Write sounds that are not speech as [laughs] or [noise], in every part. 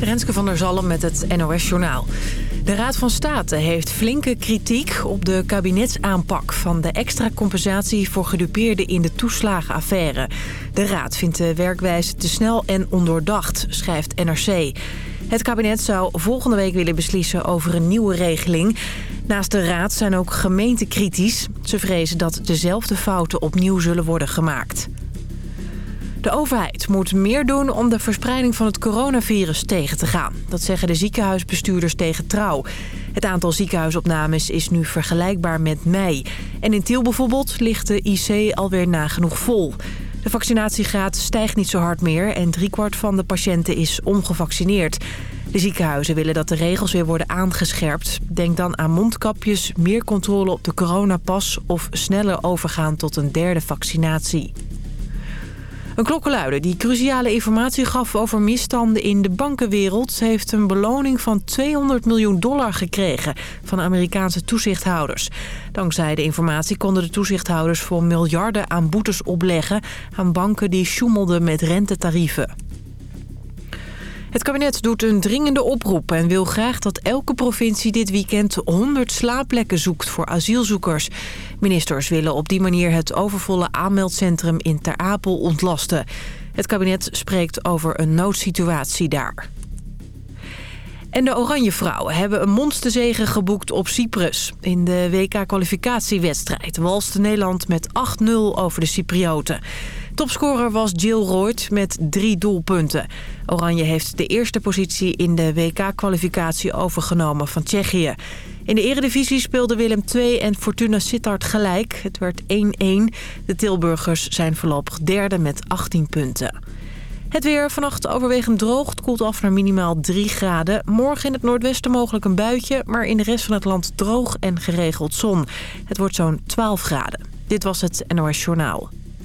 Renske van der Zalm met het NOS-journaal. De Raad van State heeft flinke kritiek op de kabinetsaanpak... van de extra compensatie voor gedupeerden in de toeslagenaffaire. De Raad vindt de werkwijze te snel en ondoordacht, schrijft NRC. Het kabinet zou volgende week willen beslissen over een nieuwe regeling. Naast de Raad zijn ook gemeenten kritisch. Ze vrezen dat dezelfde fouten opnieuw zullen worden gemaakt. De overheid moet meer doen om de verspreiding van het coronavirus tegen te gaan. Dat zeggen de ziekenhuisbestuurders tegen Trouw. Het aantal ziekenhuisopnames is nu vergelijkbaar met mei. En in Tiel bijvoorbeeld ligt de IC alweer nagenoeg vol. De vaccinatiegraad stijgt niet zo hard meer en driekwart van de patiënten is ongevaccineerd. De ziekenhuizen willen dat de regels weer worden aangescherpt. Denk dan aan mondkapjes, meer controle op de coronapas of sneller overgaan tot een derde vaccinatie. Een klokkenluider die cruciale informatie gaf over misstanden in de bankenwereld... heeft een beloning van 200 miljoen dollar gekregen van Amerikaanse toezichthouders. Dankzij de informatie konden de toezichthouders voor miljarden aan boetes opleggen... aan banken die sjoemelden met rentetarieven. Het kabinet doet een dringende oproep en wil graag dat elke provincie dit weekend 100 slaapplekken zoekt voor asielzoekers. Ministers willen op die manier het overvolle aanmeldcentrum in Ter Apel ontlasten. Het kabinet spreekt over een noodsituatie daar. En de Oranje Vrouwen hebben een monsterzege geboekt op Cyprus. In de WK-kwalificatiewedstrijd walste Nederland met 8-0 over de Cyprioten. Topscorer was Jill Royd met drie doelpunten. Oranje heeft de eerste positie in de WK-kwalificatie overgenomen van Tsjechië. In de eredivisie speelden Willem II en Fortuna Sittard gelijk. Het werd 1-1. De Tilburgers zijn voorlopig derde met 18 punten. Het weer vannacht overwegend droog. Koelt af naar minimaal 3 graden. Morgen in het noordwesten mogelijk een buitje. Maar in de rest van het land droog en geregeld zon. Het wordt zo'n 12 graden. Dit was het NOS Journaal.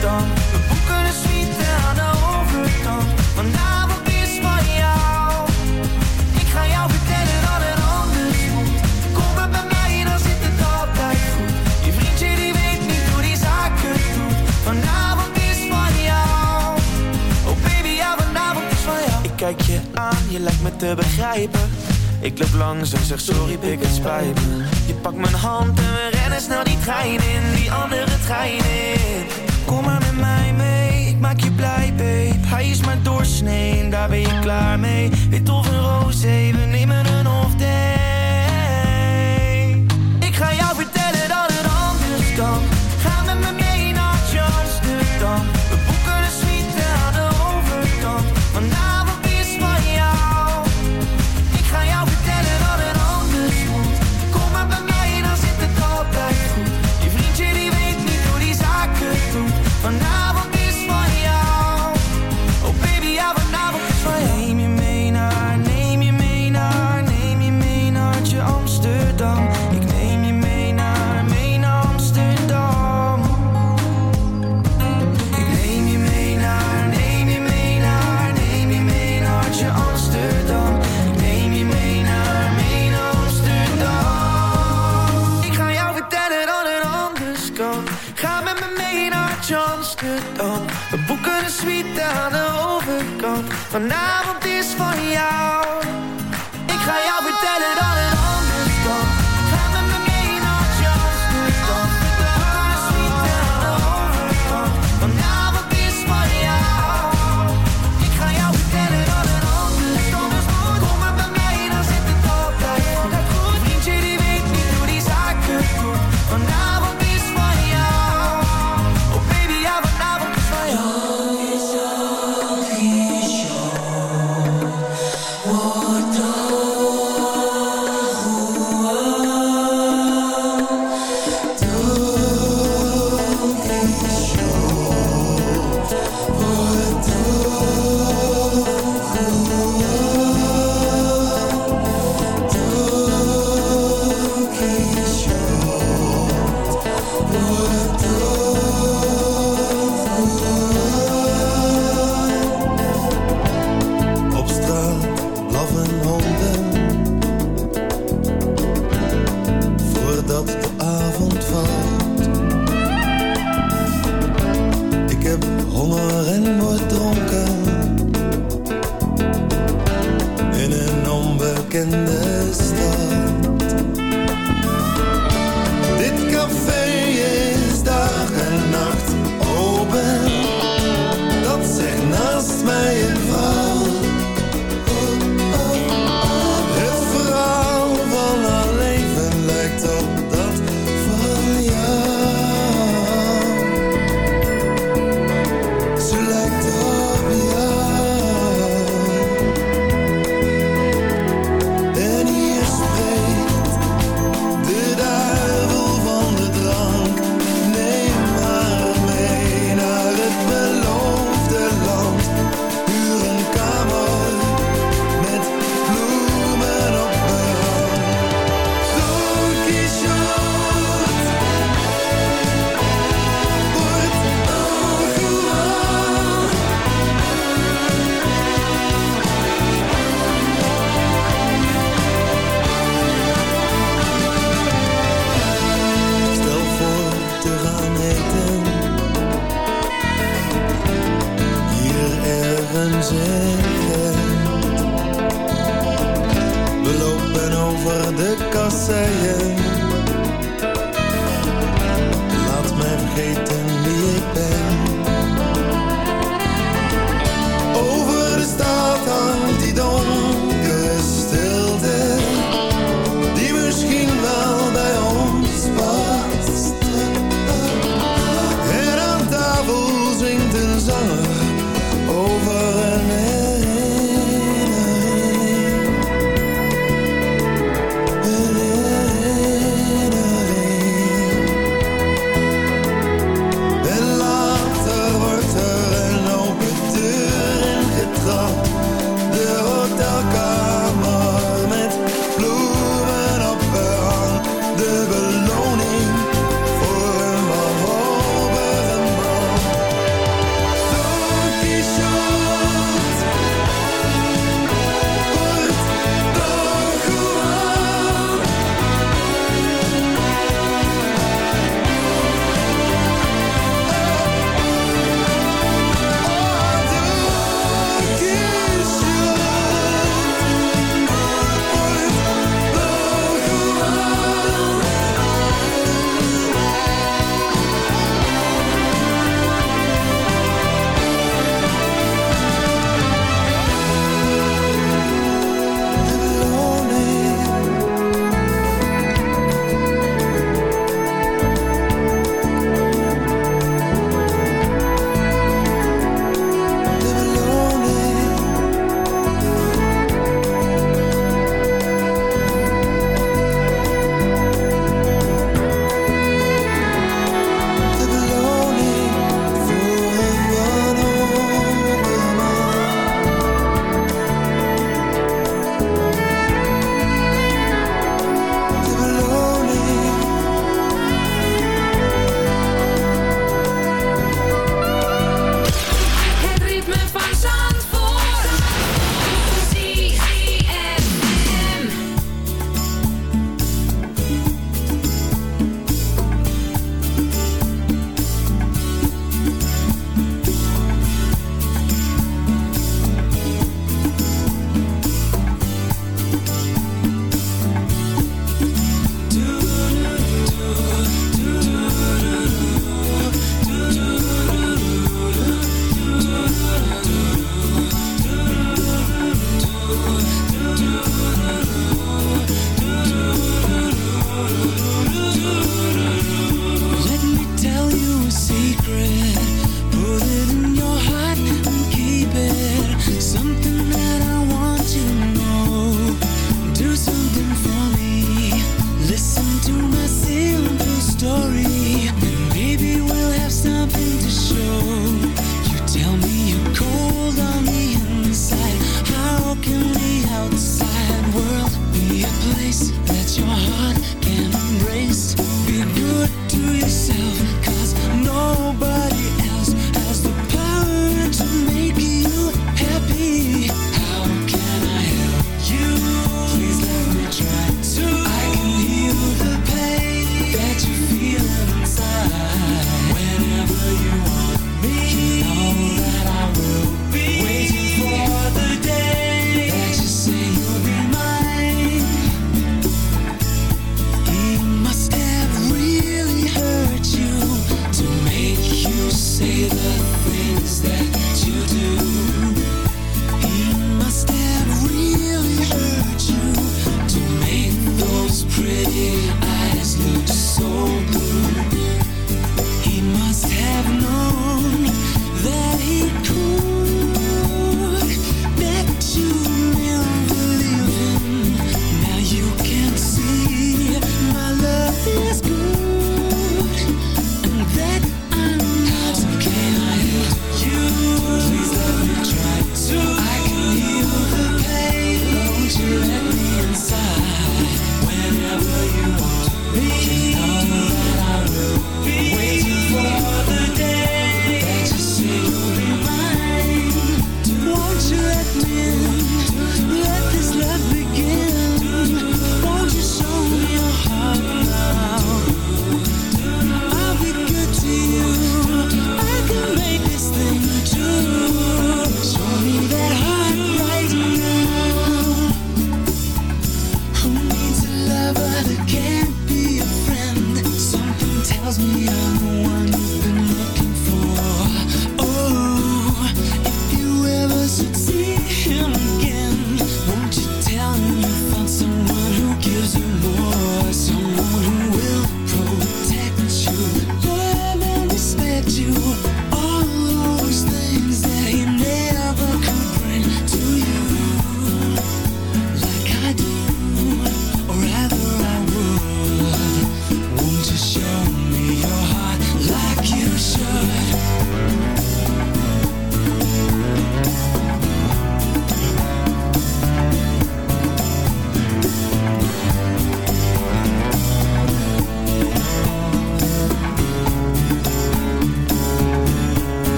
We boeken een suite aan de overkant. Vanavond is van jou. Ik ga jou vertellen dat het anders moet. Kom maar bij mij, dan zit het altijd goed. Je vriendje die weet niet hoe die zaken doet. Vanavond is van jou. Oh baby, ja, vanavond is van jou. Ik kijk je aan, je lijkt me te begrijpen. Ik loop langs en zeg sorry, pik het spijt me. Je pakt mijn hand en we rennen snel die trein in, die andere trein in. Kom maar met mij mee, ik maak je blij, babe. Hij is maar doorsnee, daar ben je klaar mee. Wit of een roze, we nemen een day. Ik ga jou vertellen dat het anders kan. Ga met me mee naar Amsterdam.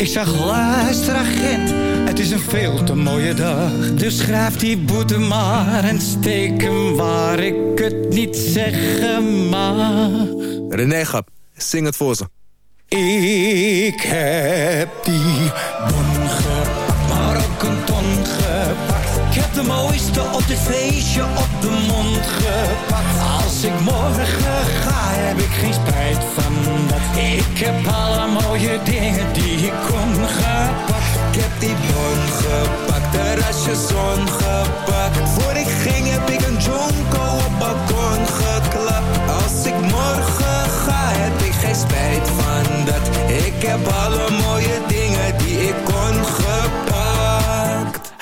Ik zag, luister agent, het is een veel te mooie dag. Dus schrijf die boete maar en steek hem waar ik het niet zeggen mag. René Gap, zing het voor ze. Ik heb die de mooiste op dit feestje op de mond gepakt. Als ik morgen ga, heb ik geen spijt van dat. Ik heb alle mooie dingen die ik kon gepakt. Ik heb die bon gepakt, de rasje zon gepakt. Voor ik ging heb ik een jonko op balkon geklapt. Als ik morgen ga, heb ik geen spijt van dat. Ik heb alle mooie dingen die ik kon.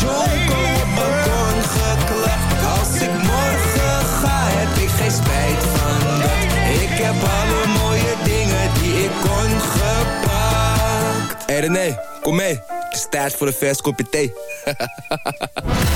jonko op balkon geklapt. Als ik morgen ga, heb ik geen spijt van. Ik heb alle mooie dingen die ik kon gepakt. Hey René, kom mee Het is tijd voor een vers kopje thee [laughs]